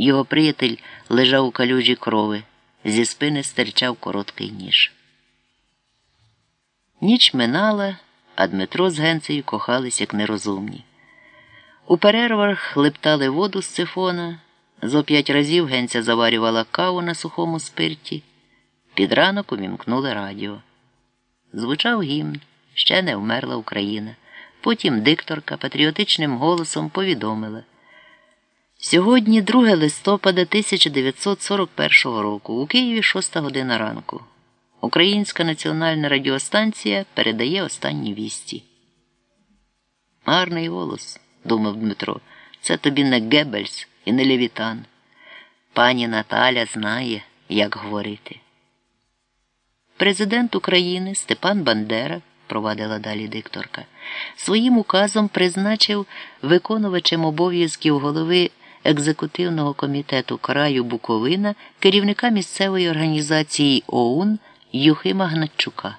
Його приятель лежав у калюжі крови, зі спини стирчав короткий ніж. Ніч минала, а Дмитро з Генцею кохались як нерозумні. У перервах лептали воду з сифона, зо п'ять разів Генця заварювала каву на сухому спирті. Під ранок увімкнули радіо. Звучав гімн, ще не вмерла Україна. Потім дикторка патріотичним голосом повідомила. Сьогодні 2 листопада 1941 року у Києві 6 година ранку. Українська національна радіостанція передає останні вісті. Гарний голос, думав Дмитро, це тобі не Геббельс і не Левітан. Пані Наталя знає, як говорити. Президент України Степан Бандера, провадила далі дикторка, своїм указом призначив виконувачем обов'язків голови екзекутивного комітету краю Буковина керівника місцевої організації ОУН Юхима Гнатчука.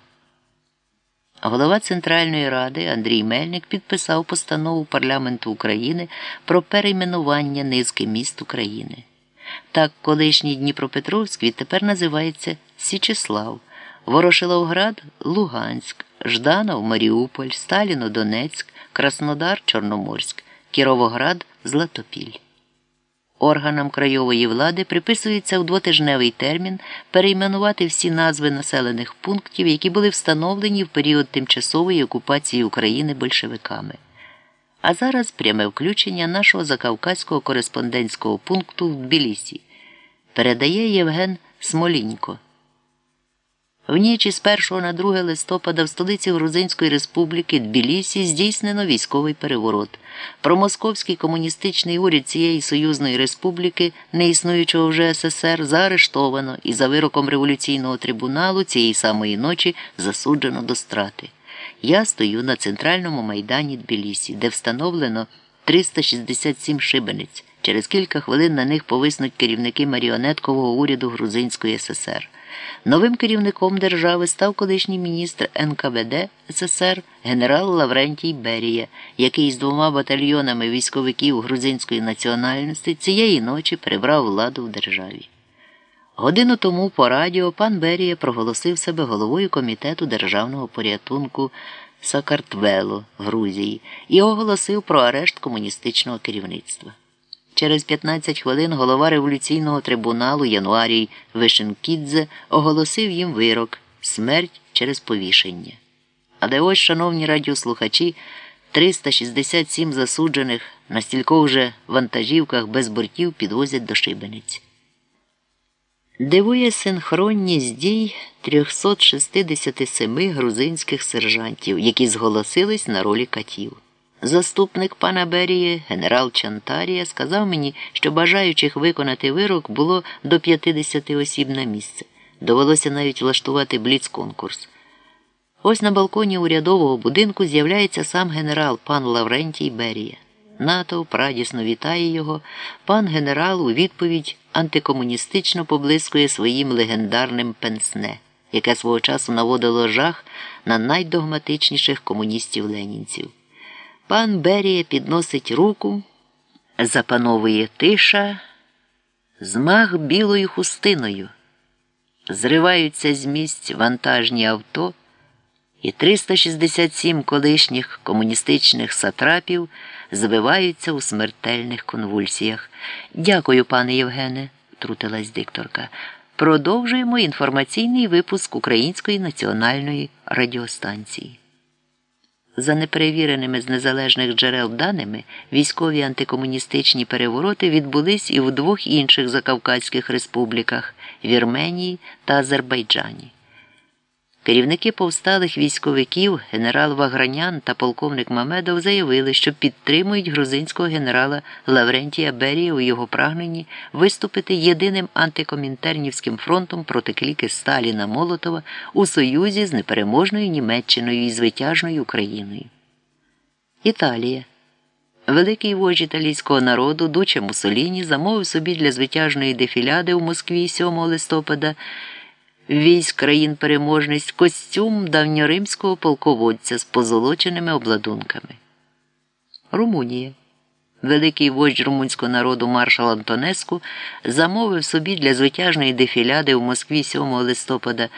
Голова Центральної ради Андрій Мельник підписав постанову парламенту України про перейменування низки міст України. Так, колишній Дніпропетровськ відтепер називається Січеслав, Ворошиловград Луганськ, Жданов Маріуполь, Сталіно Донецьк, Краснодар Чорноморськ, Кіровоград Златопіль. Органам краєвої влади приписується у двотижневий термін перейменувати всі назви населених пунктів, які були встановлені в період тимчасової окупації України большевиками. А зараз пряме включення нашого закавказького кореспондентського пункту в Тбілісі. Передає Євген Смолінько. В ніч із 1 на 2 листопада в столиці Грузинської республіки Тбілісі здійснено військовий переворот. Промосковський комуністичний уряд цієї союзної республіки, не існуючого вже СССР, заарештовано і за вироком революційного трибуналу цієї самої ночі засуджено до страти. Я стою на центральному майдані Тбілісі, де встановлено 367 шибениць. Через кілька хвилин на них повиснуть керівники маріонеткового уряду Грузинської ССР. Новим керівником держави став колишній міністр НКВД СССР генерал Лаврентій Берія, який з двома батальйонами військовиків грузинської національності цієї ночі перебрав владу в державі. Годину тому по радіо пан Берія проголосив себе головою комітету державного порятунку Сакартвело Грузії і оголосив про арешт комуністичного керівництва. Через 15 хвилин голова революційного трибуналу Януарій Вишенкідзе оголосив їм вирок смерть через повішення. Але ось, шановні радіослухачі, 367 засуджених на стількох же вантажівках без бортів підвозять до шибениць. Дивує синхронність дій 367 грузинських сержантів, які зголосились на ролі катів. Заступник пана Берії, генерал Чантарія, сказав мені, що бажаючих виконати вирок було до 50 осіб на місце. Довелося навіть влаштувати бліц-конкурс. Ось на балконі урядового будинку з'являється сам генерал пан Лаврентій Берія. Натовп радісно вітає його. Пан генерал у відповідь антикомуністично поблискує своїм легендарним пенсне, яке свого часу наводило жах на найдогматичніших комуністів ленінців. Пан Берія підносить руку, запановує тиша, змах білою хустиною. Зриваються з місць вантажні авто, і 367 колишніх комуністичних сатрапів звиваються у смертельних конвульсіях. Дякую, пане Євгене, втрутилась дикторка. Продовжуємо інформаційний випуск Української національної радіостанції. За неперевіреними з незалежних джерел даними, військові антикомуністичні перевороти відбулись і в двох інших закавказьких республіках Вірменії та Азербайджані. Керівники повсталих військовиків, генерал Вагранян та полковник Мамедов заявили, що підтримують грузинського генерала Лаврентія Берія у його прагненні виступити єдиним антикомінтернівським фронтом проти кліки Сталіна Молотова у союзі з непереможною Німеччиною і звитяжною Україною. Італія. Великий вождь італійського народу Дуче Мусоліні замовив собі для звитяжної дефіляди у Москві 7 листопада військ країн переможність костюм давньоримського полководця з позолоченими обладунками. Румунія. великий вождь румунського народу маршал Антонеску замовив собі для звитяжної дефіляди у Москві 7 листопада